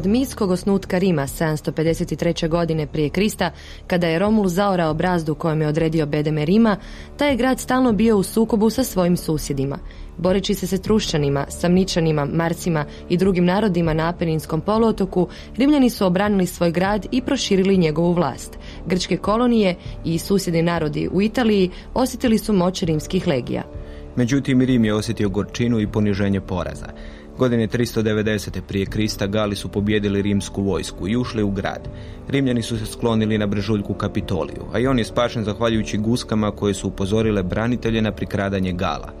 Od mitskog osnutka Rima 753. godine prije Krista, kada je Romul zaorao brazdu kojem je odredio bedeme Rima, taj je grad stalno bio u sukobu sa svojim susjedima. Boreći se sa Trušćanima, Samničanima, Marcima i drugim narodima na Apeninskom poluotoku, Rimljani su obranili svoj grad i proširili njegovu vlast. Grčke kolonije i susjedni narodi u Italiji osjetili su moć rimskih legija. Međutim, Rim je osjetio gorčinu i poniženje poraza. Godine 390. prije Krista Gali su pobjedili rimsku vojsku i ušli u grad. Rimljani su se sklonili na brežuljku Kapitoliju, a i on je spašen zahvaljujući guskama koje su upozorile branitelje na prikradanje Gala.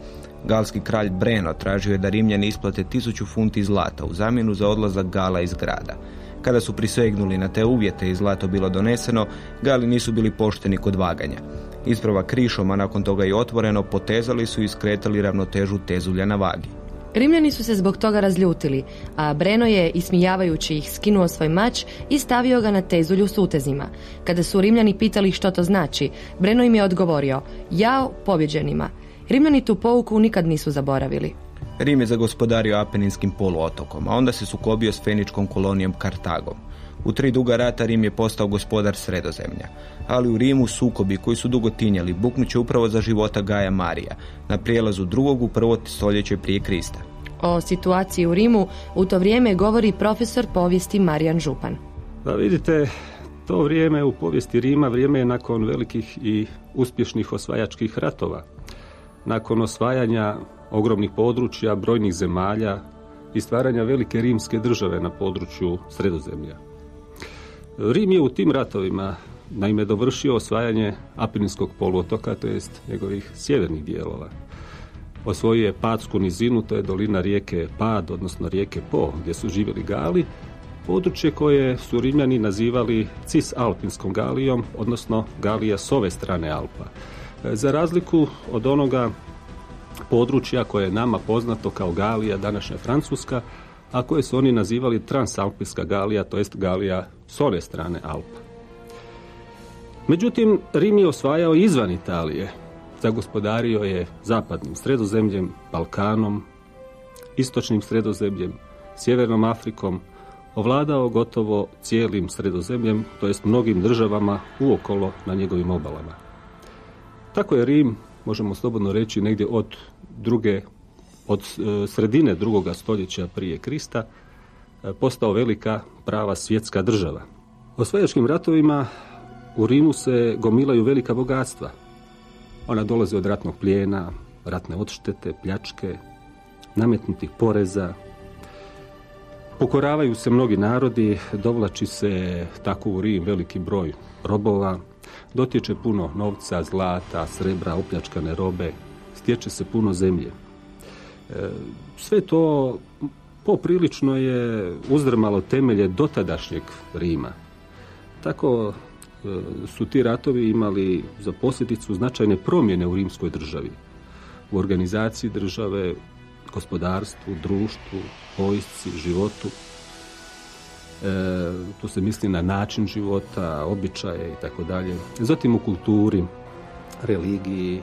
Galski kralj Breno tražio je da Rimljani isplate tisuću funti zlata u zamjenu za odlazak Gala iz grada. Kada su prisegnuli na te uvjete i zlato bilo doneseno, Gali nisu bili pošteni kod vaganja. Isprava krišom, a nakon toga i otvoreno, potezali su i skretali ravnotežu tezulja na vagi. Rimljani su se zbog toga razljutili, a Breno je, ismijavajući ih, skinuo svoj mač i stavio ga na tezulju s utezima. Kada su Rimljani pitali što to znači, Breno im je odgovorio, jao pobjeđenima. Rimljani tu pouku nikad nisu zaboravili. Rim je zagospodario Apeninskim poluotokom, a onda se sukobio s feničkom kolonijom Kartagom. U tri duga rata Rim je postao gospodar sredozemlja, ali u Rimu sukobi koji su dugo tinjali buknuće upravo za života Gaja Marija na prijelazu drugog u prvo stoljeće prije Krista. O situaciji u Rimu u to vrijeme govori profesor povijesti Marijan Župan. Pa vidite, to vrijeme u povijesti Rima vrijeme je nakon velikih i uspješnih osvajačkih ratova. Nakon osvajanja ogromnih područja, brojnih zemalja i stvaranja velike rimske države na području sredozemlja. Rim je u tim ratovima naime dovršio osvajanje Apininskog poluotoka, to jest njegovih sjevernih dijelova. Osvojio je Padsku nizinu, to je dolina rijeke Pad, odnosno rijeke Po, gdje su živjeli Gali, područje koje su Rimljani nazivali Cis-Alpinskom Galijom, odnosno Galija s ove strane Alpa. Za razliku od onoga područja koje je nama poznato kao Galija, današnja Francuska, a koje su oni nazivali Transalpijska Galija, to jest Galija s ove strane Alpa. Međutim, Rim je osvajao izvan Italije. Zagospodario je zapadnim sredozemljem, Balkanom, istočnim sredozemljem, sjevernom Afrikom, ovladao gotovo cijelim sredozemljem, to jest mnogim državama uokolo na njegovim obalama. Tako je Rim, možemo slobodno reći, negdje od druge, od e, sredine drugoga stoljeća prije Krista, e, postao velika prava svjetska država. O osvajačkim ratovima u Rimu se gomilaju velika bogatstva. Ona dolaze od ratnog plijena, ratne odštete, pljačke, nametnutih poreza. Pokoravaju se mnogi narodi, dovlači se tako u Rim veliki broj robova, dotječe puno novca, zlata, srebra, opljačkane robe, stječe se puno zemlje. Sve to poprilično je uzdrmalo temelje dotadašnjeg Rima. Tako e, su ti ratovi imali za posljedicu značajne promjene u rimskoj državi. U organizaciji države, gospodarstvu, društvu, vojsci, životu. E, tu se misli na način života, običaje i tako dalje. Zatim u kulturi, religiji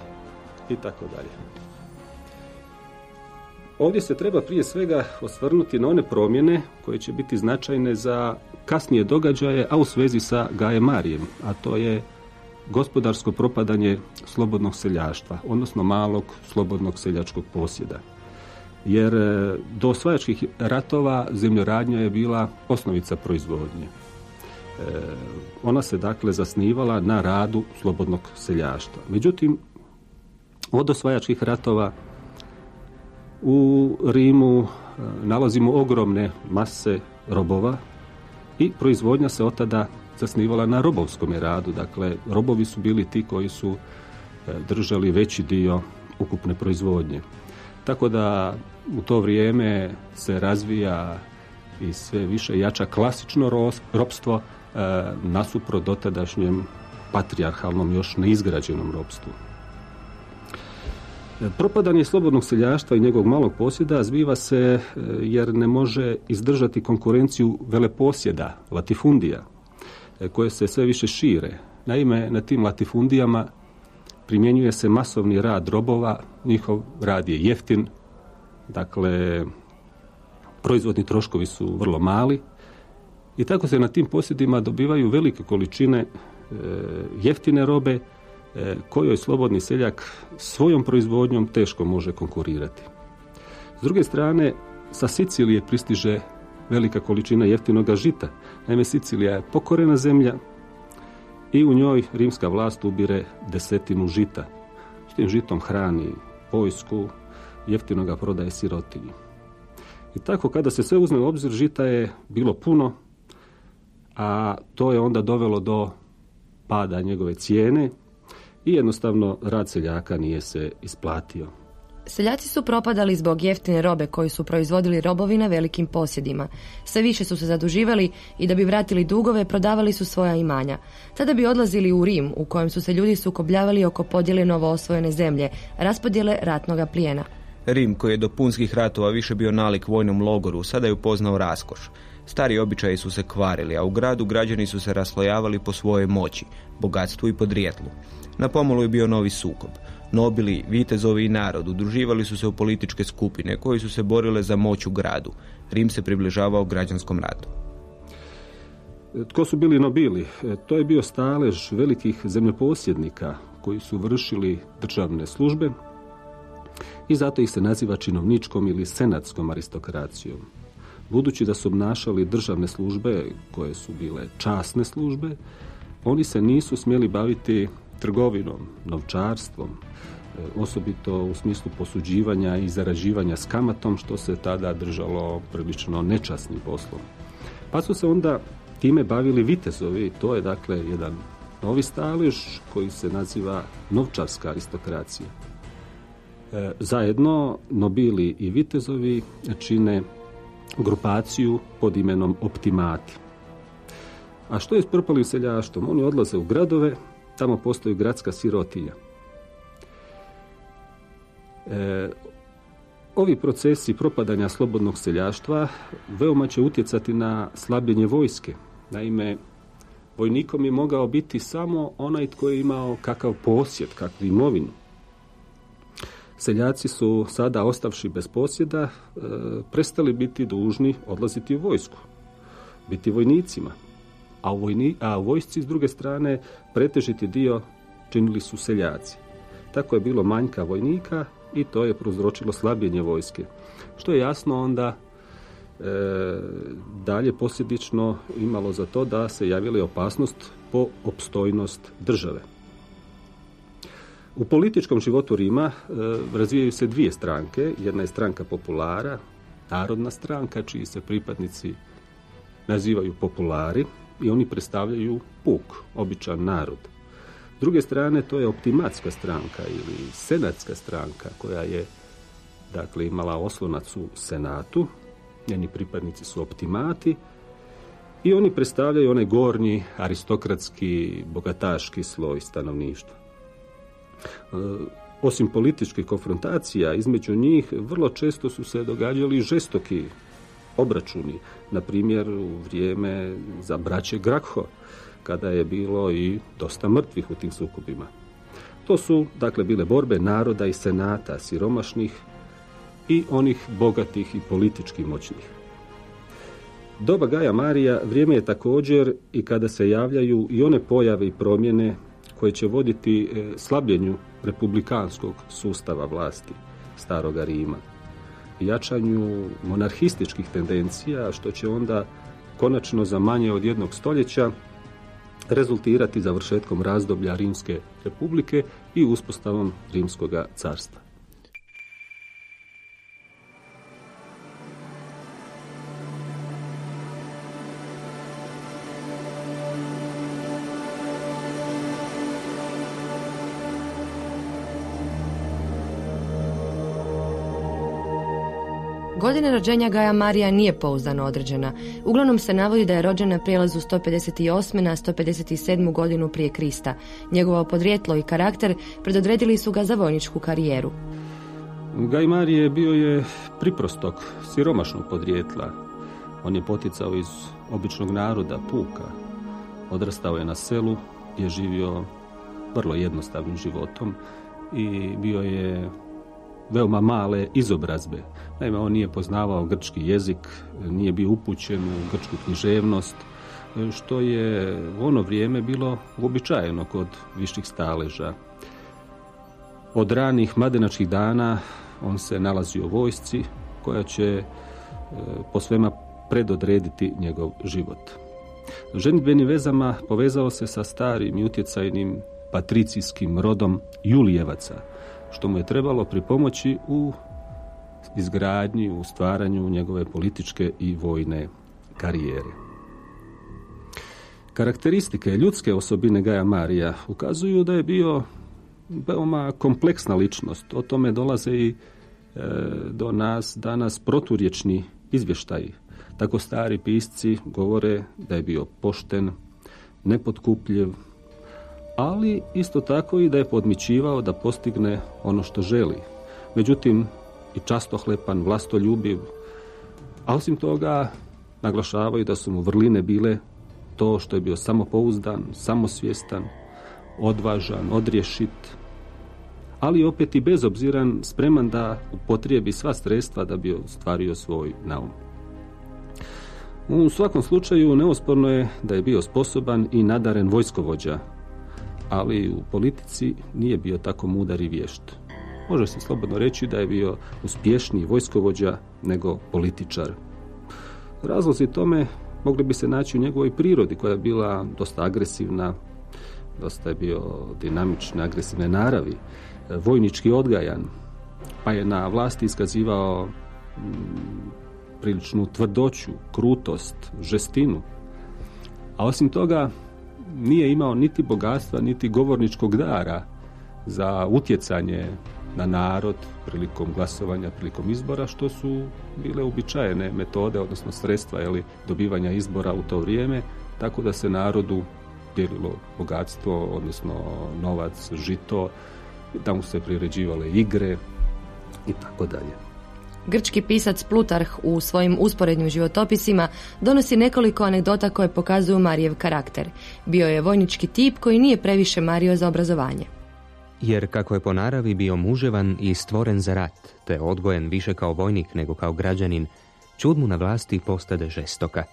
i tako dalje. Ovdje se treba prije svega osvrnuti na one promjene koje će biti značajne za kasnije događaje, a u svezi sa Gaje Marijem, a to je gospodarsko propadanje slobodnog seljaštva, odnosno malog slobodnog seljačkog posjeda. Jer e, do osvajačkih ratova zemljoradnja je bila osnovica proizvodnje. E, ona se dakle zasnivala na radu slobodnog seljaštva. Međutim, od osvajačkih ratova u Rimu e, nalazimo ogromne mase robova i proizvodnja se od tada zasnivala na robovskom radu. Dakle, robovi su bili ti koji su e, držali veći dio ukupne proizvodnje. Tako da u to vrijeme se razvija i sve više jača klasično ropstvo e, nasuprot dotadašnjem patrijarhalnom još neizgrađenom ropstvu. Propadanje slobodnog seljaštva i njegovog malog posjeda zbiva se e, jer ne može izdržati konkurenciju veleposjeda, latifundija, e, koje se sve više šire. Naime, na tim latifundijama primjenjuje se masovni rad robova, njihov rad je jeftin, dakle, proizvodni troškovi su vrlo mali i tako se na tim posjedima dobivaju velike količine e, jeftine robe kojoj slobodni seljak svojom proizvodnjom teško može konkurirati. S druge strane, sa Sicilije pristiže velika količina jeftinoga žita. Naime, Sicilija je pokorena zemlja i u njoj rimska vlast ubire desetinu žita. S tim žitom hrani vojsku, jeftinoga prodaje sirotinji. I tako kada se sve uzme u obzir, žita je bilo puno, a to je onda dovelo do pada njegove cijene i jednostavno rad seljaka nije se isplatio. Seljaci su propadali zbog jeftine robe koju su proizvodili robovi na velikim posjedima. Sve više su se zaduživali i da bi vratili dugove prodavali su svoja imanja. Tada bi odlazili u Rim u kojem su se ljudi sukobljavali oko podjele novo osvojene zemlje, raspodjele ratnoga plijena. Rim koji je do punskih ratova više bio nalik vojnom logoru, sada je upoznao raskoš. Stari običaji su se kvarili, a u gradu građani su se raslojavali po svojoj moći, bogatstvu i podrijetlu. Na pomolu je bio novi sukob. Nobili, vitezovi i narod udruživali su se u političke skupine koji su se borile za moć u gradu. Rim se približavao građanskom ratu. Tko su bili nobili? E, to je bio stalež velikih zemljoposjednika koji su vršili državne službe i zato ih se naziva činovničkom ili senatskom aristokracijom. Budući da su obnašali državne službe koje su bile časne službe, oni se nisu smjeli baviti trgovinom, novčarstvom, e, osobito u smislu posuđivanja i zaraživanja s kamatom, što se tada držalo prilično nečasnim poslom. Pa su se onda time bavili vitezovi, to je dakle jedan novi stališ koji se naziva novčarska aristokracija. E, zajedno nobili i vitezovi čine grupaciju pod imenom optimati. A što je s propalim seljaštvom? Oni odlaze u gradove tamo postoji gradska sirotinja. E, ovi procesi propadanja slobodnog seljaštva veoma će utjecati na slabljenje vojske. Naime, vojnikom je mogao biti samo onaj tko je imao kakav posjed, kakvu imovinu. Seljaci su sada ostavši bez posjeda e, prestali biti dužni odlaziti u vojsku, biti vojnicima a vojni, a vojsci s druge strane pretežiti dio činili su seljaci. Tako je bilo manjka vojnika i to je prouzročilo slabljenje vojske. Što je jasno onda e, dalje posljedično imalo za to da se javila opasnost po opstojnost države. U političkom životu Rima e, razvijaju se dvije stranke. Jedna je stranka populara, narodna stranka, čiji se pripadnici nazivaju populari, i oni predstavljaju puk, običan narod. S druge strane, to je optimatska stranka ili senatska stranka koja je dakle imala oslonac u senatu, njeni pripadnici su optimati i oni predstavljaju onaj gornji aristokratski, bogataški sloj stanovništva. E, osim političkih konfrontacija između njih vrlo često su se događali žestoki obračuni, na primjer u vrijeme za braće Grakho, kada je bilo i dosta mrtvih u tim sukobima. To su, dakle, bile borbe naroda i senata, siromašnih i onih bogatih i politički moćnih. Doba Gaja Marija vrijeme je također i kada se javljaju i one pojave i promjene koje će voditi e, slabljenju republikanskog sustava vlasti staroga Rima, jačanju monarhističkih tendencija, što će onda konačno za manje od jednog stoljeća rezultirati završetkom razdoblja Rimske republike i uspostavom Rimskog carstva. Godina rođenja Gaja Marija nije pouzdano određena. Uglavnom se navodi da je rođena na prijelazu 158. na 157. godinu prije Krista. Njegovo podrijetlo i karakter predodredili su ga za vojničku karijeru. Gaj Marije bio je priprostok siromašnog podrijetla. On je poticao iz običnog naroda, puka. Odrastao je na selu, je živio vrlo jednostavnim životom i bio je veoma male izobrazbe. Naime, on nije poznavao grčki jezik, nije bio upućen u grčku književnost, što je u ono vrijeme bilo uobičajeno kod viših staleža. Od ranih mladenačkih dana on se nalazi u vojsci koja će e, po svema predodrediti njegov život. Ženitbenim vezama povezao se sa starim i utjecajnim patricijskim rodom Julijevaca, što mu je trebalo pripomoći u izgradnji, u stvaranju njegove političke i vojne karijere. Karakteristike ljudske osobine Gaja Marija ukazuju da je bio veoma kompleksna ličnost. O tome dolaze i e, do nas danas proturječni izvještaji. Tako stari pisci govore da je bio pošten, nepotkupljiv, ali isto tako i da je podmićivao da postigne ono što želi. Međutim, i častohlepan, vlastoljubiv, a osim toga naglašavaju da su mu vrline bile to što je bio samopouzdan, samosvjestan, odvažan, odriješit, ali opet i bezobziran, spreman da upotrijebi sva sredstva da bi ostvario svoj naum. U svakom slučaju neosporno je da je bio sposoban i nadaren vojskovođa, ali u politici nije bio tako mudar i vješt. Može se slobodno reći da je bio uspješniji vojskovođa nego političar. Razlozi tome mogli bi se naći u njegovoj prirodi koja je bila dosta agresivna, dosta je bio dinamične, agresivne naravi, vojnički odgajan, pa je na vlasti iskazivao mm, priličnu tvrdoću, krutost, žestinu. A osim toga, nije imao niti bogatstva, niti govorničkog dara za utjecanje na narod prilikom glasovanja, prilikom izbora, što su bile uobičajene metode, odnosno sredstva ili dobivanja izbora u to vrijeme, tako da se narodu dijelilo bogatstvo, odnosno novac, žito, tamo se priređivale igre i tako dalje. Grčki pisac Plutarh u svojim usporednim životopisima donosi nekoliko anegdota koje pokazuju Marijev karakter. Bio je vojnički tip koji nije previše mario za obrazovanje. Jer kako je po naravi bio muževan i stvoren za rat, te odgojen više kao vojnik nego kao građanin, čud mu na vlasti postade žestoka.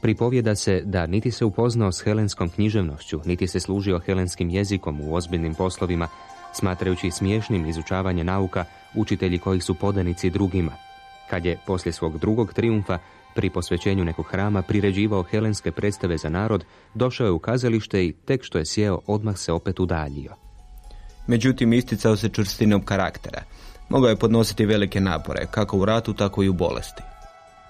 Pripovjeda se da niti se upoznao s helenskom književnošću, niti se služio helenskim jezikom u ozbiljnim poslovima, smatrajući smiješnim izučavanje nauka učitelji kojih su podanici drugima. Kad je poslije svog drugog triumfa pri posvećenju nekog hrama priređivao helenske predstave za narod, došao je u kazalište i tek što je sjeo odmah se opet udaljio. Međutim, isticao se čvrstinom karaktera. Mogao je podnositi velike napore, kako u ratu, tako i u bolesti.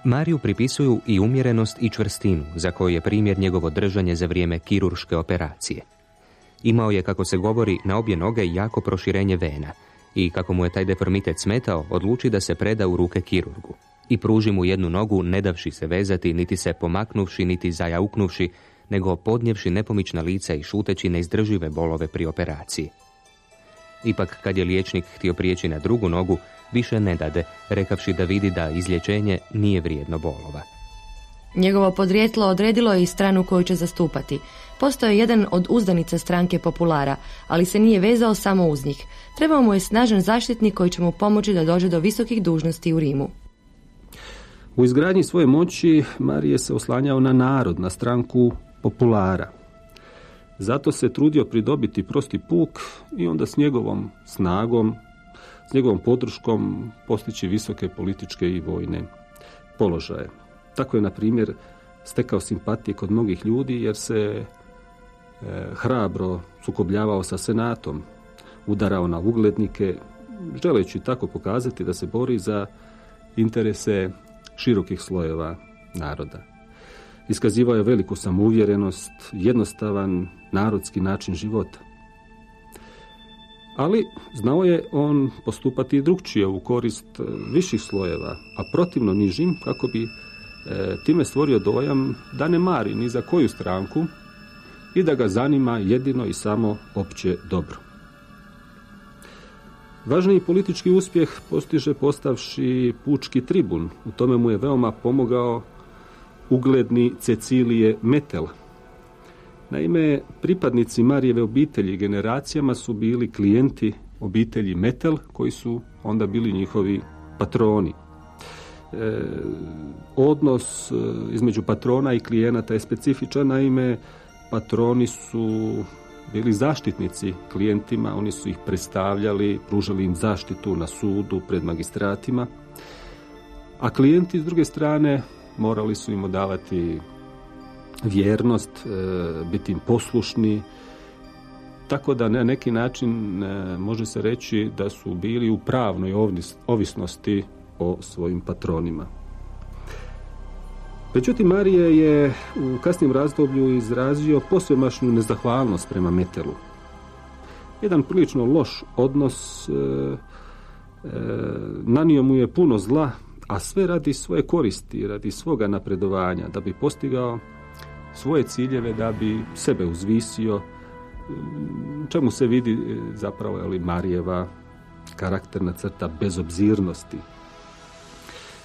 Mariju pripisuju i umjerenost i čvrstinu, za koju je primjer njegovo držanje za vrijeme kirurške operacije. Imao je, kako se govori, na obje noge jako proširenje vena i kako mu je taj deformitet smetao, odluči da se preda u ruke kirurgu i pruži mu jednu nogu, ne davši se vezati, niti se pomaknuvši, niti zajauknuvši, nego podnjevši nepomična lica i šuteći neizdržive bolove pri operaciji. Ipak, kad je liječnik htio prijeći na drugu nogu, više ne dade, rekavši da vidi da izlječenje nije vrijedno bolova. Njegovo podrijetlo odredilo je i stranu koju će zastupati. Postao je jedan od uzdanica stranke populara, ali se nije vezao samo uz njih. Trebao mu je snažan zaštitnik koji će mu pomoći da dođe do visokih dužnosti u Rimu. U izgradnji svoje moći Marije se oslanjao na narod, na stranku populara. Zato se trudio pridobiti prosti puk i onda s njegovom snagom, s njegovom podrškom postići visoke političke i vojne položaje. Tako je, na primjer, stekao simpatije kod mnogih ljudi jer se hrabro sukobljavao sa senatom, udarao na uglednike, želeći tako pokazati da se bori za interese širokih slojeva naroda. Iskazivao je veliku samouvjerenost, jednostavan narodski način života. Ali znao je on postupati drugčije u korist e, viših slojeva, a protivno nižim kako bi e, time stvorio dojam da ne mari ni za koju stranku i da ga zanima jedino i samo opće dobro. Važniji politički uspjeh postiže postavši pučki tribun. U tome mu je veoma pomogao ugledni Cecilije Metel. Naime, pripadnici Marijeve obitelji generacijama su bili klijenti obitelji Metel, koji su onda bili njihovi patroni. E, odnos e, između patrona i klijenata je specifičan, naime, patroni su bili zaštitnici klijentima, oni su ih predstavljali, pružali im zaštitu na sudu, pred magistratima, a klijenti s druge strane morali su im odavati vjernost, e, biti im poslušni, tako da na neki način e, može se reći da su bili u pravnoj ovisnosti o svojim patronima. Međutim, Marije je u kasnijem razdoblju izrazio posvemašnju nezahvalnost prema Metelu. Jedan prilično loš odnos e, nanio mu je puno zla a sve radi svoje koristi, radi svoga napredovanja, da bi postigao svoje ciljeve, da bi sebe uzvisio, čemu se vidi e, zapravo ali Marijeva karakterna crta bezobzirnosti.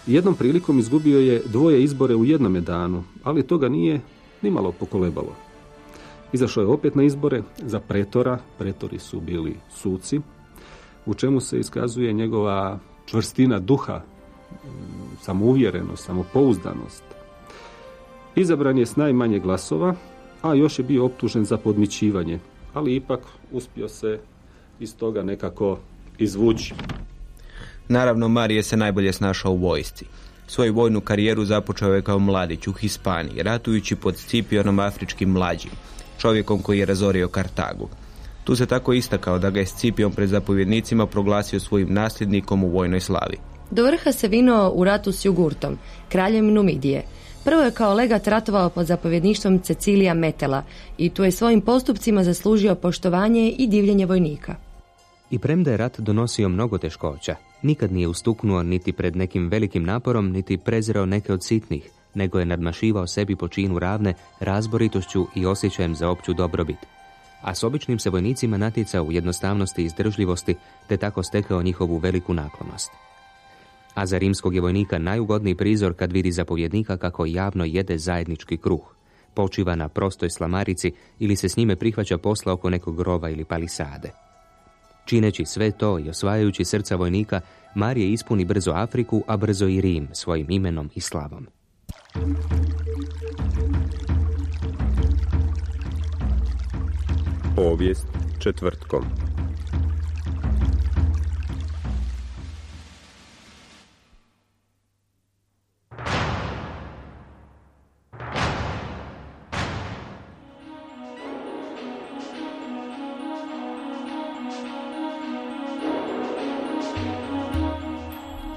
Jednom prilikom izgubio je dvoje izbore u jednome danu, ali toga nije nimalo pokolebalo. Izašao je opet na izbore za pretora, pretori su bili suci, u čemu se iskazuje njegova čvrstina duha, samouvjerenost, samopouzdanost. Izabran je s najmanje glasova, a još je bio optužen za podmićivanje, ali ipak uspio se iz toga nekako izvući. Naravno, Marije se najbolje snašao u vojsci. Svoju vojnu karijeru započeo je kao mladić u Hispaniji, ratujući pod Scipionom afričkim mlađim, čovjekom koji je razorio Kartagu. Tu se tako istakao da ga je Scipion pred zapovjednicima proglasio svojim nasljednikom u vojnoj slavi. Do vrha se vino u ratu s Jugurtom, kraljem Numidije. Prvo je kao legat ratovao pod zapovjedništvom Cecilija Metela i tu je svojim postupcima zaslužio poštovanje i divljenje vojnika. I premda je rat donosio mnogo teškoća, nikad nije ustuknuo niti pred nekim velikim naporom, niti prezirao neke od sitnih, nego je nadmašivao sebi po činu ravne razboritošću i osjećajem za opću dobrobit. A s običnim se vojnicima natjecao u jednostavnosti i izdržljivosti, te tako stekao njihovu veliku naklonost. A za rimskog je vojnika najugodniji prizor kad vidi zapovjednika kako javno jede zajednički kruh, počiva na prostoj slamarici ili se s njime prihvaća posla oko nekog grova ili palisade. Čineći sve to i osvajajući srca vojnika, Marije ispuni brzo Afriku, a brzo i Rim svojim imenom i slavom. Povijest četvrtkom.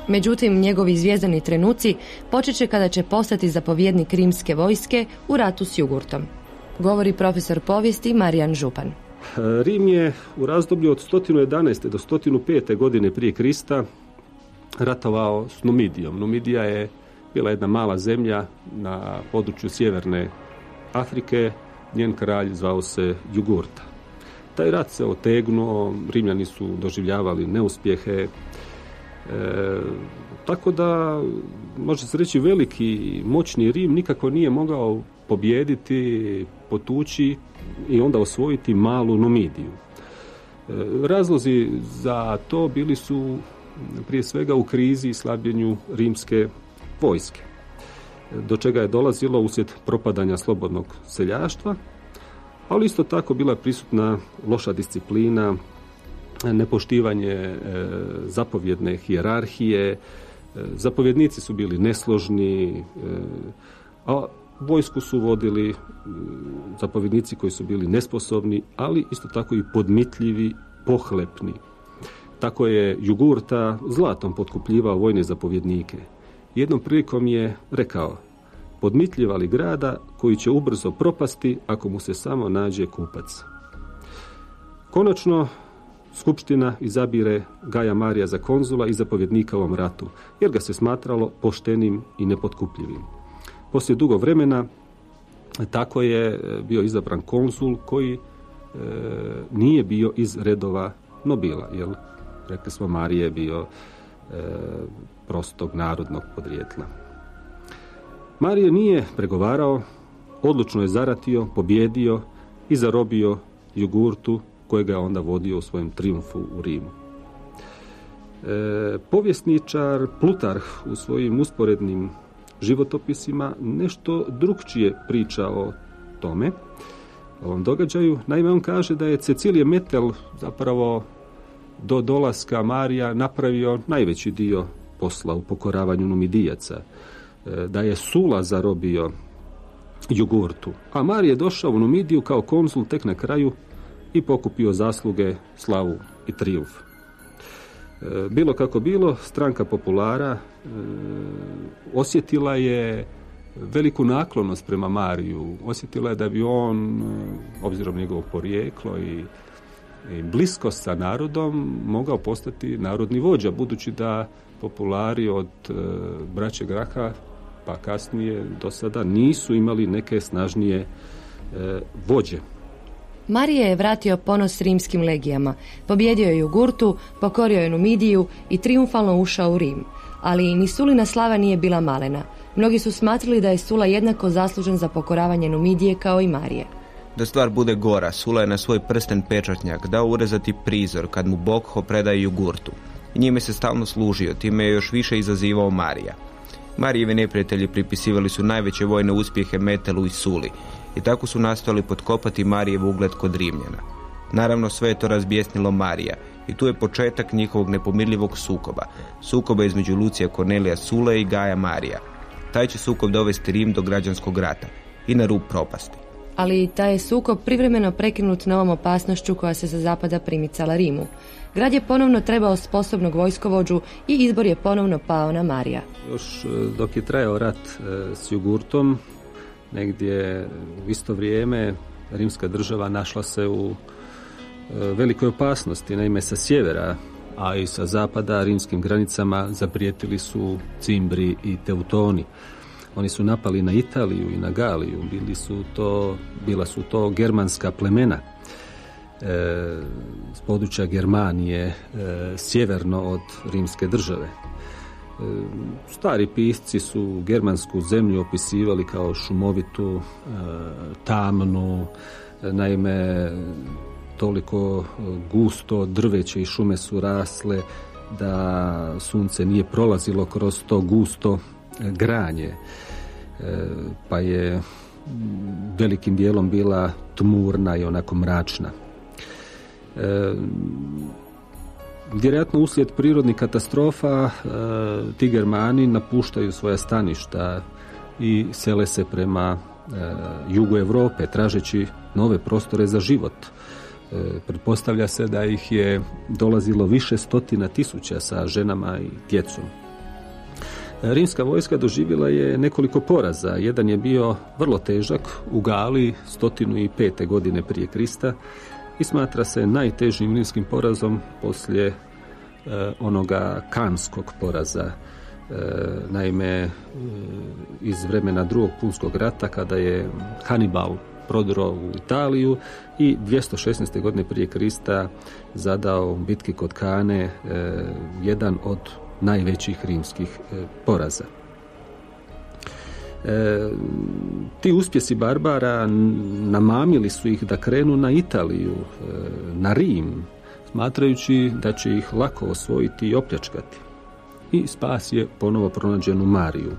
Međutim, njegovi zvijezdani trenuci počet će kada će postati zapovjednik rimske vojske u ratu s Jugurtom. Govori profesor povijesti Marijan Župan. Rim je u razdoblju od 111. do 105. godine prije Krista ratovao s Numidijom. Numidija je bila jedna mala zemlja na području sjeverne Afrike. Njen kralj zvao se Jugurta. Taj rat se otegnuo, Rimljani su doživljavali neuspjehe, E, tako da, može se reći, veliki moćni Rim nikako nije mogao pobijediti, potući i onda osvojiti malu Numidiju. E, razlozi za to bili su prije svega u krizi i slabljenju rimske vojske, do čega je dolazilo uslijed propadanja slobodnog seljaštva, ali isto tako bila je prisutna loša disciplina, nepoštivanje e, zapovjedne hijerarhije, e, zapovjednici su bili nesložni, e, a vojsku su vodili zapovjednici koji su bili nesposobni, ali isto tako i podmitljivi, pohlepni. Tako je Jugurta zlatom potkupljivao vojne zapovjednike. Jednom prilikom je rekao, podmitljivali grada koji će ubrzo propasti ako mu se samo nađe kupac. Konačno, Skupština izabire Gaja Marija za konzula i zapovjednika u ovom ratu, jer ga se smatralo poštenim i nepotkupljivim. Poslije dugo vremena tako je e, bio izabran konzul koji e, nije bio iz redova nobila, jel? Rekli smo Marije je bio e, prostog narodnog podrijetla. Marije nije pregovarao, odlučno je zaratio, pobjedio i zarobio Jugurtu kojega je onda vodio u svojem triumfu u Rimu. E, povjesničar Plutarh u svojim usporednim životopisima nešto drugčije priča o tome, ovom događaju. Naime, on kaže da je Cecilije Metel zapravo do dolaska Marija napravio najveći dio posla u pokoravanju numidijaca, e, da je Sula zarobio Jugurtu, a Marije je došao u Numidiju kao konzul tek na kraju i pokupio zasluge, slavu i trijuf. E, bilo kako bilo, stranka populara e, osjetila je veliku naklonost prema Mariju. Osjetila je da bi on, e, obzirom njegovo porijeklo i, i bliskost sa narodom, mogao postati narodni vođa, budući da populari od braće Graha pa kasnije do sada nisu imali neke snažnije vođe. Marije je vratio ponos rimskim legijama, pobjedio je Jugurtu, pokorio je Numidiju i triumfalno ušao u Rim. Ali ni Sulina slava nije bila malena. Mnogi su smatrali da je Sula jednako zaslužen za pokoravanje Numidije kao i Marije. Da stvar bude gora, Sula je na svoj prsten pečatnjak dao urezati prizor kad mu Bokho predaje Jugurtu. I njime se stalno služio, time je još više izazivao Marija. Marijevi neprijatelji pripisivali su najveće vojne uspjehe Metelu i Suli i tako su nastojali potkopati Marijev ugled kod Rimljana. Naravno sve je to razbjesnilo Marija i tu je početak njihovog nepomirljivog sukoba, sukoba između Lucija Kornelija Sule i Gaja Marija. Taj će sukob dovesti Rim do građanskog rata i na rub propasti. Ali taj je sukob privremeno prekinut novom opasnošću koja se za zapada primicala Rimu. Grad je ponovno trebao sposobnog vojskovođu i izbor je ponovno pao na Marija. Još e, dok je trajao rat e, s Jugurtom, negdje u isto vrijeme rimska država našla se u e, velikoj opasnosti. Naime, sa sjevera, a i sa zapada rimskim granicama zaprijetili su Cimbri i Teutoni. Oni su napali na Italiju i na Galiju, bili su to, bila su to germanska plemena e, s područja Germanije, e, sjeverno od rimske države. Stari pisci su germansku zemlju opisivali kao šumovitu, e, tamnu, naime toliko gusto drveće i šume su rasle da sunce nije prolazilo kroz to gusto granje e, pa je velikim dijelom bila tmurna i onako mračna. Vjerojatno uslijed prirodnih katastrofa e, ti Germani napuštaju svoja staništa i sele se prema e, jugu Europe tražeći nove prostore za život. E, pretpostavlja se da ih je dolazilo više stotina tisuća sa ženama i djecom. Rimska vojska doživjela je nekoliko poraza. Jedan je bio vrlo težak u Gali, stotinu i pete godine prije Krista, i smatra se najtežim rimskim porazom poslije e, onoga kanskog poraza. E, naime, e, iz vremena drugog punskog rata kada je Hannibal prodro u Italiju i 216. godine prije Krista zadao bitki kod Kane jedan od najvećih rimskih poraza. E, ti uspjesi Barbara namamili su ih da krenu na Italiju, e, na Rim, smatrajući da će ih lako osvojiti i opljačkati. I spas je ponovo pronađen u Mariju.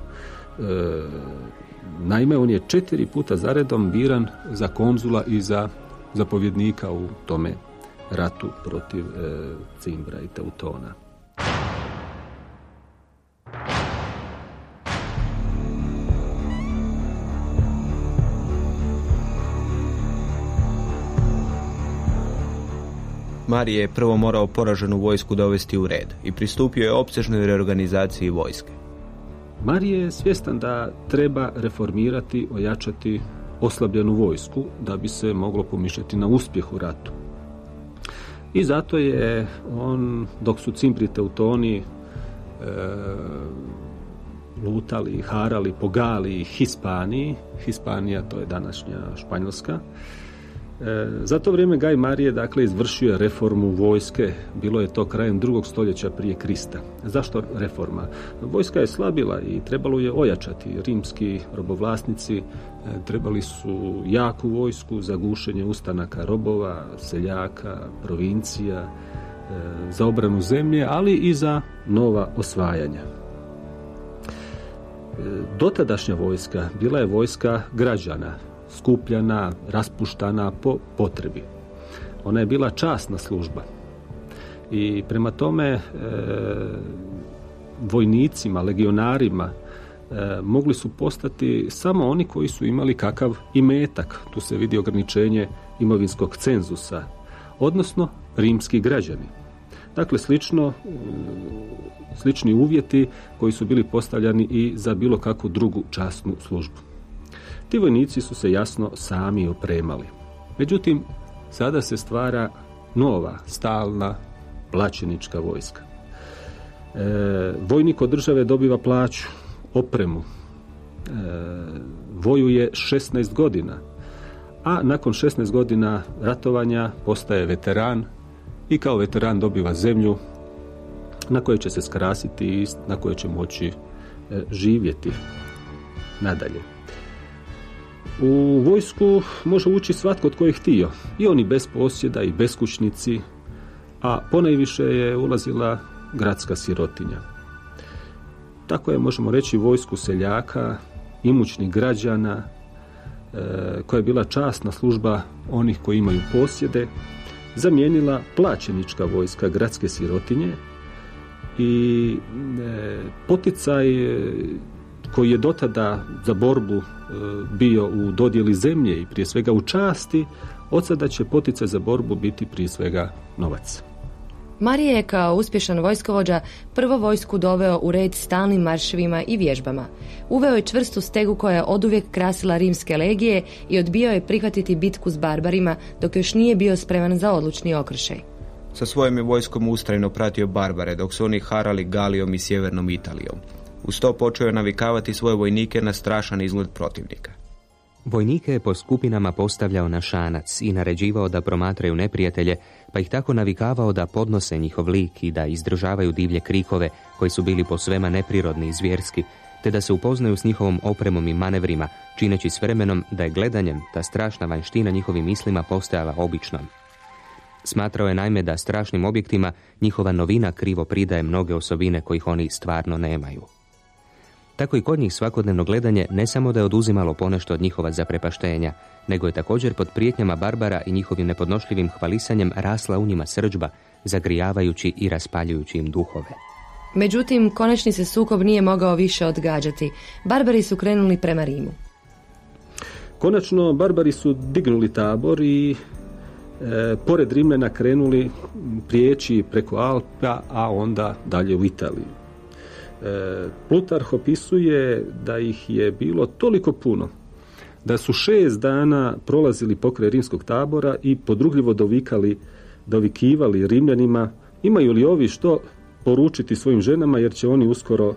naime, on je četiri puta zaredom biran za konzula i za zapovjednika u tome ratu protiv e, Cimbra i Teutona. Marije je prvo morao poraženu vojsku dovesti u red i pristupio je opsežnoj reorganizaciji vojske. Marije je svjestan da treba reformirati, ojačati oslabljenu vojsku da bi se moglo pomišljati na uspjeh u ratu. I zato je on, dok su Cimpri Teutoni e, lutali, harali po Galiji, Hispaniji, Hispanija to je današnja Španjolska, za to vrijeme Gaj Marije dakle izvršio reformu vojske, bilo je to krajem drugog stoljeća prije Krista. Zašto reforma? Vojska je slabila i trebalo je ojačati. Rimski robovlasnici e, trebali su jaku vojsku za gušenje ustanaka robova, seljaka, provincija, e, za obranu zemlje, ali i za nova osvajanja. Dotadašnja vojska bila je vojska građana, skupljana, raspuštana po potrebi. Ona je bila časna služba. I prema tome e, vojnicima, legionarima e, mogli su postati samo oni koji su imali kakav imetak. Tu se vidi ograničenje imovinskog cenzusa, odnosno rimski građani. Dakle, slično, slični uvjeti koji su bili postavljani i za bilo kakvu drugu časnu službu. Ti vojnici su se jasno sami opremali. Međutim, sada se stvara nova, stalna, plaćenička vojska. E, vojnik od države dobiva plaću, opremu, e, vojuje 16 godina, a nakon 16 godina ratovanja postaje veteran i kao veteran dobiva zemlju na kojoj će se skrasiti i na kojoj će moći e, živjeti nadalje. U vojsku može ući svatko tko je htio, i oni bez posjeda i beskućnici, a ponajviše je ulazila gradska sirotinja. Tako je, možemo reći, vojsku seljaka, imućnih građana, e, koja je bila časna služba onih koji imaju posjede, zamijenila plaćenička vojska gradske sirotinje i e, poticaj koji je dotada za borbu e, bio u dodjeli zemlje i prije svega u časti, od sada će poticaj za borbu biti prije svega novac. Marije je kao uspješan vojskovođa prvo vojsku doveo u red stalnim marševima i vježbama. Uveo je čvrstu stegu koja je oduvijek krasila rimske legije i odbio je prihvatiti bitku s barbarima dok još nije bio spreman za odlučni okršaj. Sa svojim je vojskom ustrajno pratio barbare dok su oni harali Galijom i sjevernom Italijom. Uz to počeo je navikavati svoje vojnike na strašan izgled protivnika. Vojnike je po skupinama postavljao na šanac i naređivao da promatraju neprijatelje, pa ih tako navikavao da podnose njihov lik i da izdržavaju divlje krikove koji su bili po svema neprirodni i zvjerski, te da se upoznaju s njihovom opremom i manevrima, čineći s vremenom da je gledanjem ta strašna vanština njihovim mislima postajala običnom. Smatrao je naime da strašnim objektima njihova novina krivo pridaje mnoge osobine kojih oni stvarno nemaju. Tako i kod njih svakodnevno gledanje ne samo da je oduzimalo ponešto od njihova zaprepaštenja, nego je također pod prijetnjama Barbara i njihovim nepodnošljivim hvalisanjem rasla u njima srđba, zagrijavajući i raspaljujući im duhove. Međutim, konačni se sukob nije mogao više odgađati. Barbari su krenuli prema Rimu. Konačno, Barbari su dignuli tabor i e, pored Rimljana krenuli prijeći preko Alpa, a onda dalje u Italiju. E, Plutarh opisuje da ih je bilo toliko puno da su šest dana prolazili pokraj rimskog tabora i podrugljivo dovikali, dovikivali rimljanima imaju li ovi što poručiti svojim ženama jer će oni uskoro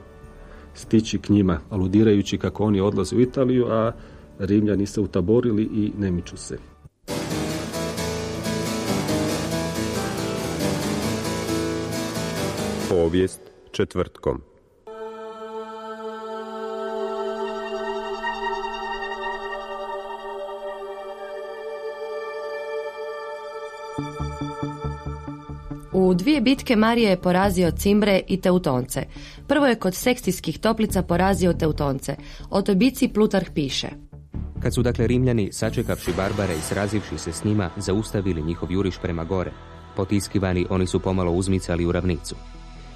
stići k njima, aludirajući kako oni odlaze u Italiju, a rimljani se utaborili i ne miču se. Povijest četvrtkom. U dvije bitke Marije je porazio Cimbre i Teutonce. Prvo je kod seksijskih toplica porazio Teutonce. O toj bici Plutarh piše. Kad su dakle Rimljani, sačekavši Barbare i srazivši se s njima, zaustavili njihov juriš prema gore, potiskivani oni su pomalo uzmicali u ravnicu.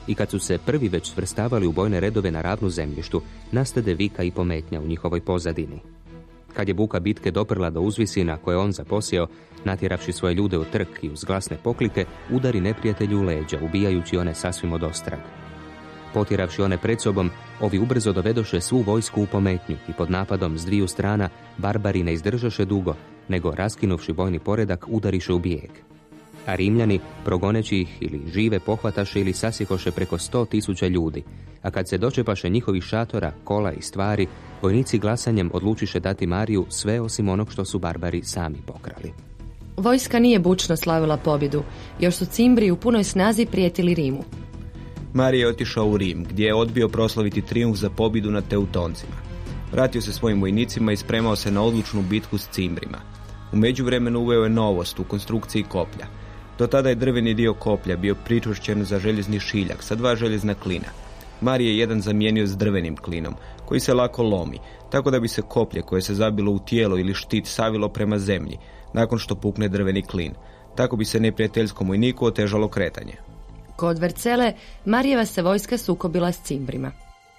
I kad su se prvi već svrstavali u bojne redove na ravnu zemljištu, nastade vika i pometnja u njihovoj pozadini. Kad je buka bitke doprla do uzvisina koje on zaposjeo, natjeravši svoje ljude u trk i uz glasne poklike, udari neprijatelju u leđa, ubijajući one sasvim od ostrag. Potjeravši one pred sobom, ovi ubrzo dovedoše svu vojsku u pometnju i pod napadom s dviju strana barbari ne izdržaše dugo, nego raskinuvši bojni poredak udariše u bijeg. A Rimljani, progoneći ih ili žive pohvataše ili sasjekoše preko sto tisuća ljudi, a kad se dočepaše njihovih šatora, kola i stvari, vojnici glasanjem odlučiše dati Mariju sve osim onog što su barbari sami pokrali. Vojska nije bučno slavila pobjedu, još su Cimbri u punoj snazi prijetili Rimu. Marije je otišao u Rim, gdje je odbio proslaviti triumf za pobjedu nad Teutoncima. Vratio se svojim vojnicima i spremao se na odlučnu bitku s Cimbrima. U međuvremenu uveo je novost u konstrukciji koplja. Do tada je drveni dio koplja bio pričvršćen za željezni šiljak sa dva željezna klina. Marije je jedan zamijenio s drvenim klinom, koji se lako lomi, tako da bi se koplje koje se zabilo u tijelo ili štit savilo prema zemlji, nakon što pukne drveni klin. Tako bi se neprijateljskom vojniku otežalo kretanje. Kod Vercele Marijeva se vojska sukobila s Cimbrima.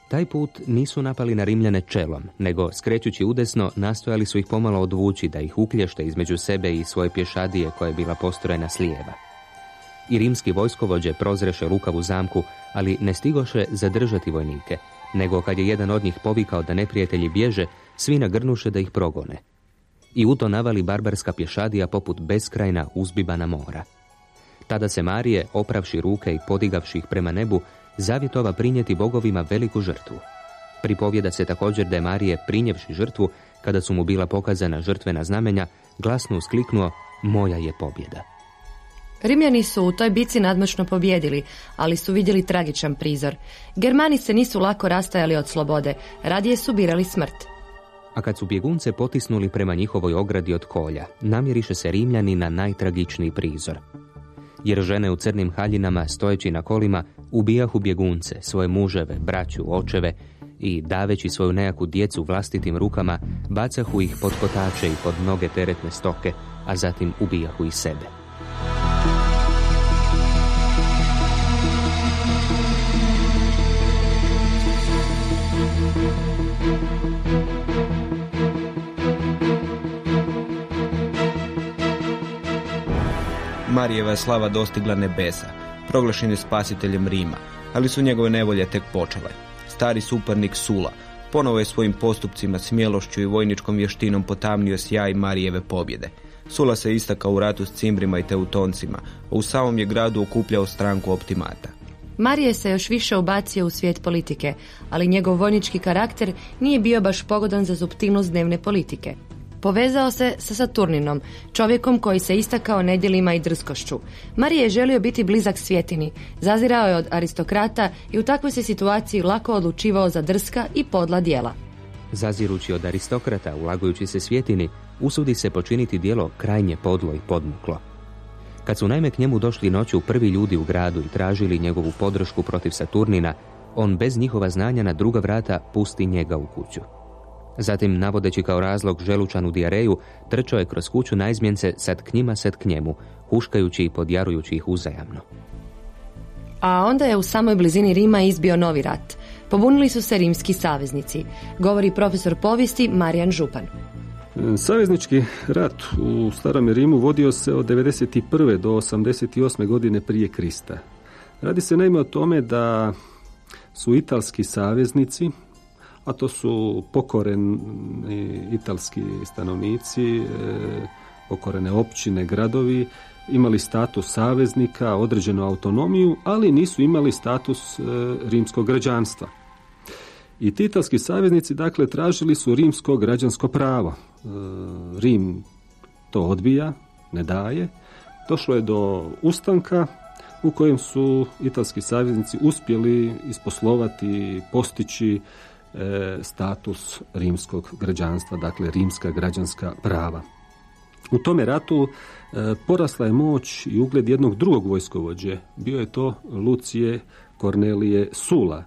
Taj put nisu napali na Rimljane čelom, nego skrećući udesno nastojali su ih pomalo odvući da ih uklješte između sebe i svoje pješadije koja je bila postrojena slijeva. I rimski vojskovođe prozreše lukavu zamku, ali ne stigoše zadržati vojnike, nego kad je jedan od njih povikao da neprijatelji bježe, svi nagrnuše da ih progone. I u to navali barbarska pješadija poput beskrajna uzbibana mora. Tada se Marije, opravši ruke i podigavši ih prema nebu, zavjetova prinijeti bogovima veliku žrtvu. Pripovjeda se također da je Marije prinjevši žrtvu, kada su mu bila pokazana žrtvena znamenja, glasno uskliknuo Moja je pobjeda. Rimljani su u toj bici nadmoćno pobjedili, ali su vidjeli tragičan prizor. Germani se nisu lako rastajali od slobode, radije su birali smrt. A kad su bjegunce potisnuli prema njihovoj ogradi od kolja, namjeriše se Rimljani na najtragičniji prizor jer žene u crnim haljinama, stojeći na kolima, ubijahu bjegunce, svoje muževe, braću, očeve i, daveći svoju nejaku djecu vlastitim rukama, bacahu ih pod kotače i pod noge teretne stoke, a zatim ubijahu i sebe. Marijeva je slava dostigla nebesa, proglašen je spasiteljem Rima, ali su njegove nevolje tek počele. Stari suparnik Sula ponovo je svojim postupcima, smjelošću i vojničkom vještinom potamnio sjaj Marijeve pobjede. Sula se istakao u ratu s Cimbrima i Teutoncima, a u samom je gradu okupljao stranku optimata. Marije se još više ubacio u svijet politike, ali njegov vojnički karakter nije bio baš pogodan za subtilnost dnevne politike. Povezao se sa Saturninom, čovjekom koji se istakao nedjelima i drskošću. Marije je želio biti blizak svjetini, zazirao je od aristokrata i u takvoj se situaciji lako odlučivao za drska i podla djela. Zazirući od aristokrata, ulagujući se svjetini, usudi se počiniti dijelo krajnje podlo i podmuklo. Kad su naime k njemu došli noću prvi ljudi u gradu i tražili njegovu podršku protiv Saturnina, on bez njihova znanja na druga vrata pusti njega u kuću. Zatim, navodeći kao razlog želučanu dijareju, trčao je kroz kuću naizmjence sad k njima, sad k njemu, huškajući i podjarujući ih uzajamno. A onda je u samoj blizini Rima izbio novi rat. Pobunili su se rimski saveznici, govori profesor povijesti Marijan Župan. Saveznički rat u Starom Rimu vodio se od 91. do 88. godine prije Krista. Radi se naime o tome da su italski saveznici a to su pokoreni italski stanovnici, e, pokorene općine, gradovi, imali status saveznika, određenu autonomiju, ali nisu imali status e, rimskog građanstva. I ti italski saveznici, dakle, tražili su rimsko građansko pravo. E, Rim to odbija, ne daje. Došlo je do ustanka u kojem su italski saveznici uspjeli isposlovati, postići status rimskog građanstva, dakle rimska građanska prava. U tome ratu e, porasla je moć i ugled jednog drugog vojskovođe. Bio je to Lucije Kornelije Sula,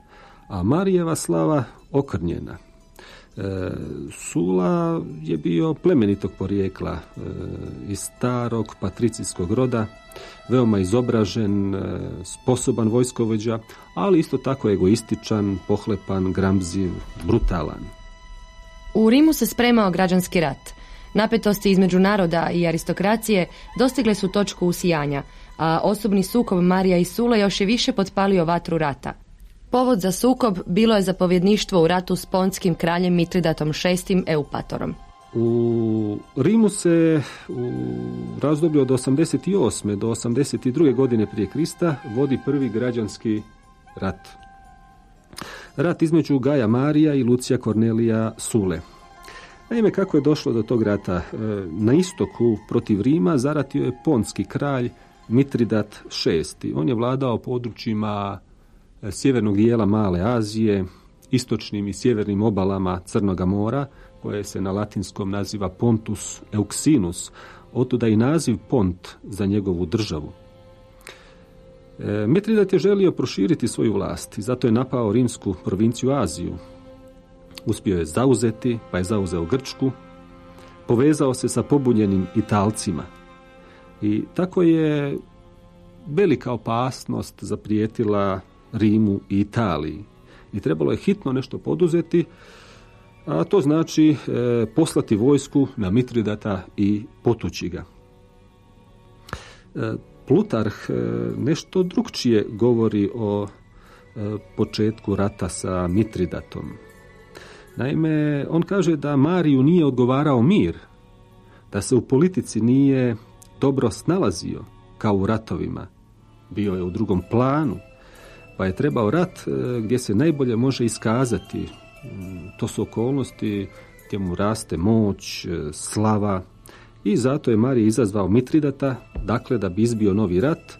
a Marijeva slava okrnjena. E, Sula je bio plemenitog porijekla e, iz starog patricijskog roda, veoma izobražen, e, sposoban vojskovođa, ali isto tako egoističan, pohlepan, gramziv, brutalan. U Rimu se spremao građanski rat. Napetosti između naroda i aristokracije dostigle su točku usijanja, a osobni sukob Marija i Sule još je više potpalio vatru rata. Povod za sukob bilo je zapovjedništvo u ratu s ponskim kraljem Mitridatom VI Eupatorom. U Rimu se u razdoblju od 88. do 82. godine prije Krista vodi prvi građanski rat. Rat između Gaja Marija i Lucija Kornelija Sule. Naime, kako je došlo do tog rata? E, na istoku protiv Rima zaratio je ponski kralj Mitridat VI. On je vladao područjima e, sjevernog dijela Male Azije, istočnim i sjevernim obalama Crnoga mora, koje se na latinskom naziva Pontus Euxinus, otuda i naziv Pont za njegovu državu. E, Mitridat je želio proširiti svoju vlast i zato je napao rimsku provinciju Aziju. Uspio je zauzeti, pa je zauzeo Grčku, povezao se sa pobunjenim Italcima i tako je velika opasnost zaprijetila Rimu i Italiji i trebalo je hitno nešto poduzeti, a to znači e, poslati vojsku na Mitridata i potući ga. E, Plutarh e, nešto drugčije govori o početku rata sa Mitridatom. Naime, on kaže da Mariju nije odgovarao mir, da se u politici nije dobro snalazio kao u ratovima. Bio je u drugom planu, pa je trebao rat gdje se najbolje može iskazati to su okolnosti gdje mu raste moć, e, slava i zato je Marija izazvao Mitridata, dakle da bi izbio novi rat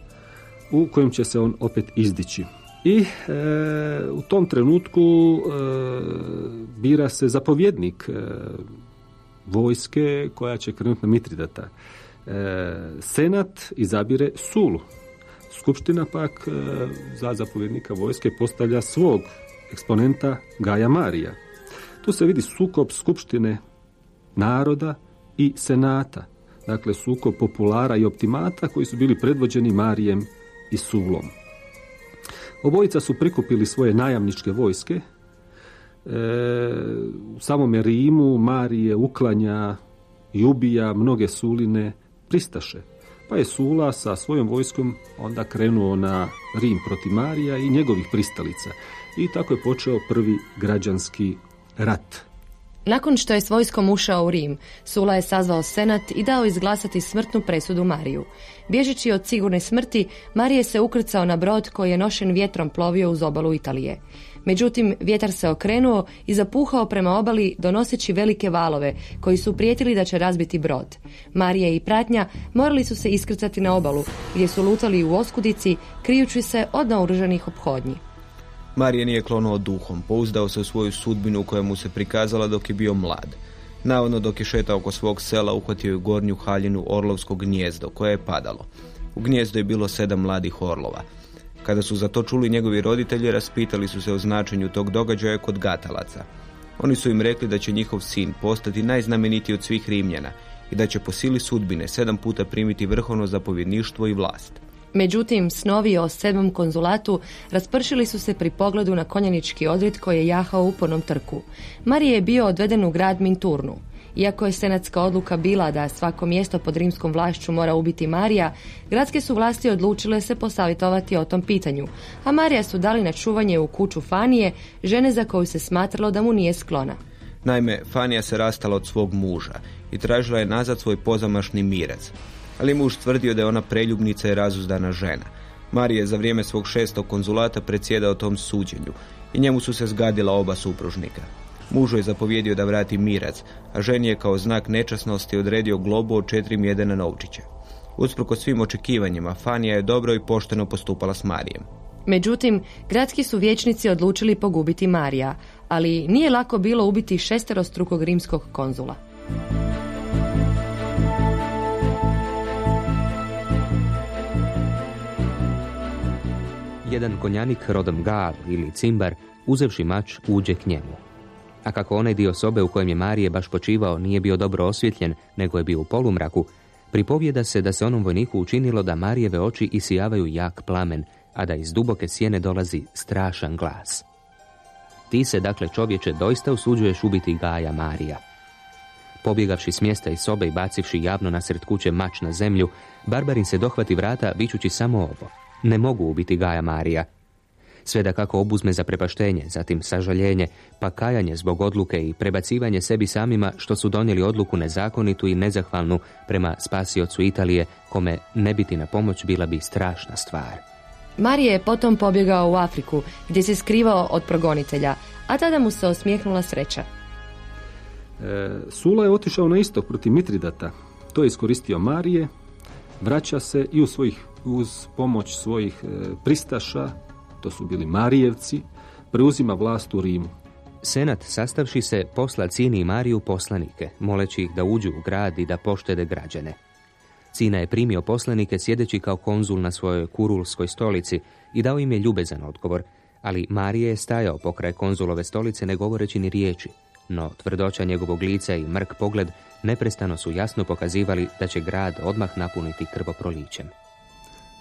u kojem će se on opet izdići. I e, u tom trenutku e, bira se zapovjednik vojske koja će krenuti na Mitridata. Senat izabire Sulu. Skupština pak za zapovjednika vojske postavlja svog eksponenta Gaja Marija. Tu se vidi sukob skupštine naroda i senata, dakle sukob populara i optimata koji su bili predvođeni Marijem i Sulom. Obojica su prikupili svoje najamničke vojske. E, u samome Rimu Marije uklanja i ubija mnoge Suline pristaše. Pa je Sula sa svojom vojskom onda krenuo na Rim protiv Marija i njegovih pristalica i tako je počeo prvi građanski rat. Nakon što je s vojskom ušao u Rim, Sula je sazvao senat i dao izglasati smrtnu presudu Mariju. Bježeći od sigurne smrti, Marije se ukrcao na brod koji je nošen vjetrom plovio uz obalu Italije. Međutim, vjetar se okrenuo i zapuhao prema obali donoseći velike valove koji su prijetili da će razbiti brod. Marije i pratnja morali su se iskrcati na obalu gdje su lutali u oskudici krijući se od naoružanih ophodnji. Marije nije klonuo duhom, pouzdao se u svoju sudbinu koja mu se prikazala dok je bio mlad. Navodno dok je šetao oko svog sela uhvatio je gornju haljinu orlovskog gnjezdo koje je padalo. U gnjezdu je bilo sedam mladih orlova. Kada su za to čuli njegovi roditelji, raspitali su se o značenju tog događaja kod Gatalaca. Oni su im rekli da će njihov sin postati najznamenitiji od svih Rimljana i da će po sili sudbine sedam puta primiti vrhovno zapovjedništvo i vlast. Međutim, snovi o sedmom konzulatu raspršili su se pri pogledu na konjanički odred koji je jahao u upornom trku. Marije je bio odveden u grad Minturnu. Iako je senatska odluka bila da svako mjesto pod rimskom vlašću mora ubiti Marija, gradske su vlasti odlučile se posavjetovati o tom pitanju, a Marija su dali na čuvanje u kuću Fanije, žene za koju se smatralo da mu nije sklona. Naime, Fanija se rastala od svog muža i tražila je nazad svoj pozamašni mirec ali muž tvrdio da je ona preljubnica i razuzdana žena. Marija je za vrijeme svog šestog konzulata predsjedao tom suđenju i njemu su se zgadila oba supružnika. Mužu je zapovjedio da vrati mirac, a ženi je kao znak nečasnosti odredio globu od četiri mjedena novčića. Usproko svim očekivanjima, Fanija je dobro i pošteno postupala s Marijem. Međutim, gradski su vječnici odlučili pogubiti Marija, ali nije lako bilo ubiti šesterostrukog rimskog konzula. Jedan konjanik rodom Gal ili Cimbar, uzevši mač, uđe k njemu. A kako onaj dio sobe u kojem je Marije baš počivao nije bio dobro osvjetljen, nego je bio u polumraku, pripovjeda se da se onom vojniku učinilo da Marijeve oči isijavaju jak plamen, a da iz duboke sjene dolazi strašan glas. Ti se, dakle, čovječe, doista usuđuješ ubiti Gaja Marija. Pobjegavši s mjesta iz sobe i bacivši javno nasred kuće mač na zemlju, Barbarin se dohvati vrata vičući samo ovo. Ne mogu ubiti Gaja Marija. Sve da kako obuzme za prepaštenje, zatim sažaljenje, pa kajanje zbog odluke i prebacivanje sebi samima što su donijeli odluku nezakonitu i nezahvalnu prema spasiocu Italije, kome ne biti na pomoć bila bi strašna stvar. Marije je potom pobjegao u Afriku, gdje se skrivao od progonitelja, a tada mu se osmijehnula sreća. E, Sula je otišao na istok protiv Mitridata. To je iskoristio Marije, vraća se i uz, svojih, uz pomoć svojih e, pristaša, to su bili Marijevci, preuzima vlast u Rimu. Senat, sastavši se, posla Cini i Mariju poslanike, moleći ih da uđu u grad i da poštede građane. Cina je primio poslanike sjedeći kao konzul na svojoj kurulskoj stolici i dao im je ljubezan odgovor, ali Marije je stajao pokraj konzulove stolice ne govoreći ni riječi, no tvrdoća njegovog lica i mrk pogled neprestano su jasno pokazivali da će grad odmah napuniti krvoprolićem.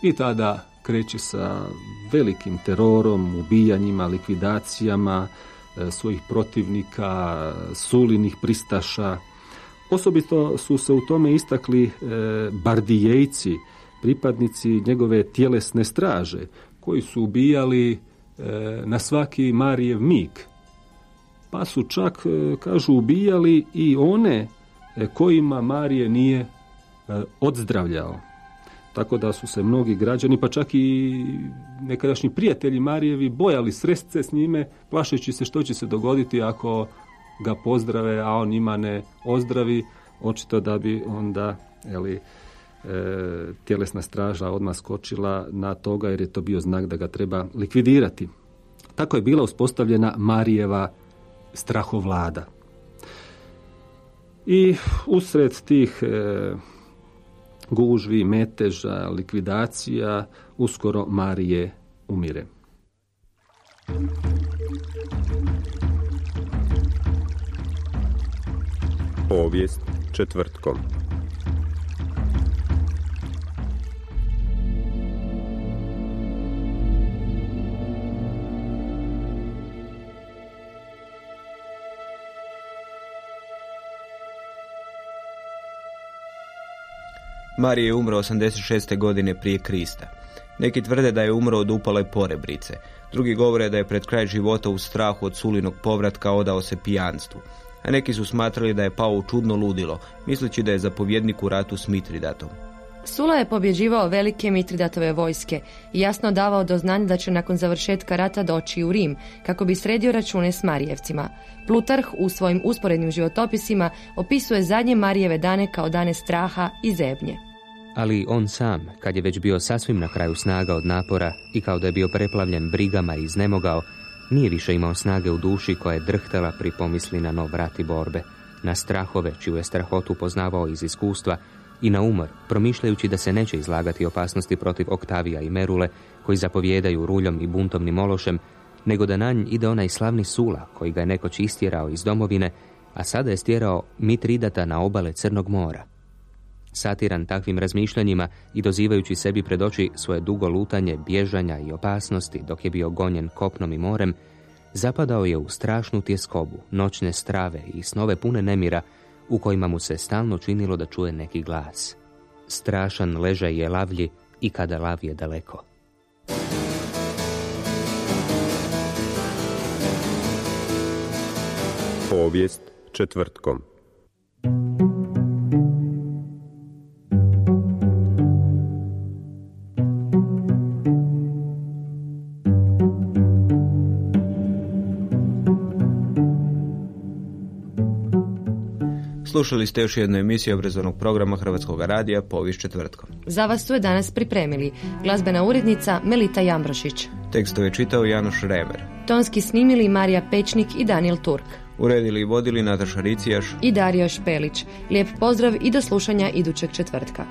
I tada kreće sa velikim terorom, ubijanjima, likvidacijama e, svojih protivnika, sulinih pristaša. Osobito su se u tome istakli e, bardijejci, pripadnici njegove tjelesne straže, koji su ubijali e, na svaki Marijev mig. Pa su čak, kažu, ubijali i one kojima Marije nije odzdravljao. Tako da su se mnogi građani, pa čak i nekadašnji prijatelji Marijevi bojali srest se s njime, plašeći se što će se dogoditi ako ga pozdrave, a on ima ne ozdravi, očito da bi onda eli, e, tjelesna straža odmah skočila na toga jer je to bio znak da ga treba likvidirati. Tako je bila uspostavljena Marijeva strahovlada. I usred tih e, gužvi, meteža, likvidacija, uskoro Marije umire. Povijest četvrtkom. Marije je umro 86. godine prije Krista. Neki tvrde da je umro od upale porebrice. Drugi govore da je pred kraj života u strahu od sulinog povratka odao se pijanstvu. A neki su smatrali da je pao u čudno ludilo, misleći da je zapovjednik u ratu s Mitridatom. Sula je pobjeđivao velike Mitridatove vojske i jasno davao do znanja da će nakon završetka rata doći u Rim, kako bi sredio račune s Marijevcima. Plutarh u svojim usporednim životopisima opisuje zadnje Marijeve dane kao dane straha i zebnje ali on sam, kad je već bio sasvim na kraju snaga od napora i kao da je bio preplavljen brigama i iznemogao, nije više imao snage u duši koja je drhtala pri pomisli na nov rat i borbe, na strahove čiju je strahotu poznavao iz iskustva i na umor, promišljajući da se neće izlagati opasnosti protiv Oktavija i Merule, koji zapovjedaju ruljom i buntovnim ološem, nego da na nj ide onaj slavni Sula, koji ga je nekoć istjerao iz domovine, a sada je stjerao Mitridata na obale Crnog mora. Satiran takvim razmišljanjima i dozivajući sebi pred oči svoje dugo lutanje, bježanja i opasnosti dok je bio gonjen kopnom i morem, zapadao je u strašnu tjeskobu, noćne strave i snove pune nemira u kojima mu se stalno činilo da čuje neki glas. Strašan ležaj je lavlji i kada lav je daleko. Povijest četvrtkom. Slušali ste još jednu emisiju obrazovnog programa Hrvatskog radija Povijest četvrtkom. Za vas su je danas pripremili glazbena urednica Melita Jambrošić. Tekstove čitao Janoš Remer. Tonski snimili Marija Pečnik i Daniel Turk. Uredili i vodili Nataša Ricijaš i Dario Špelić. Lijep pozdrav i do slušanja idućeg četvrtka.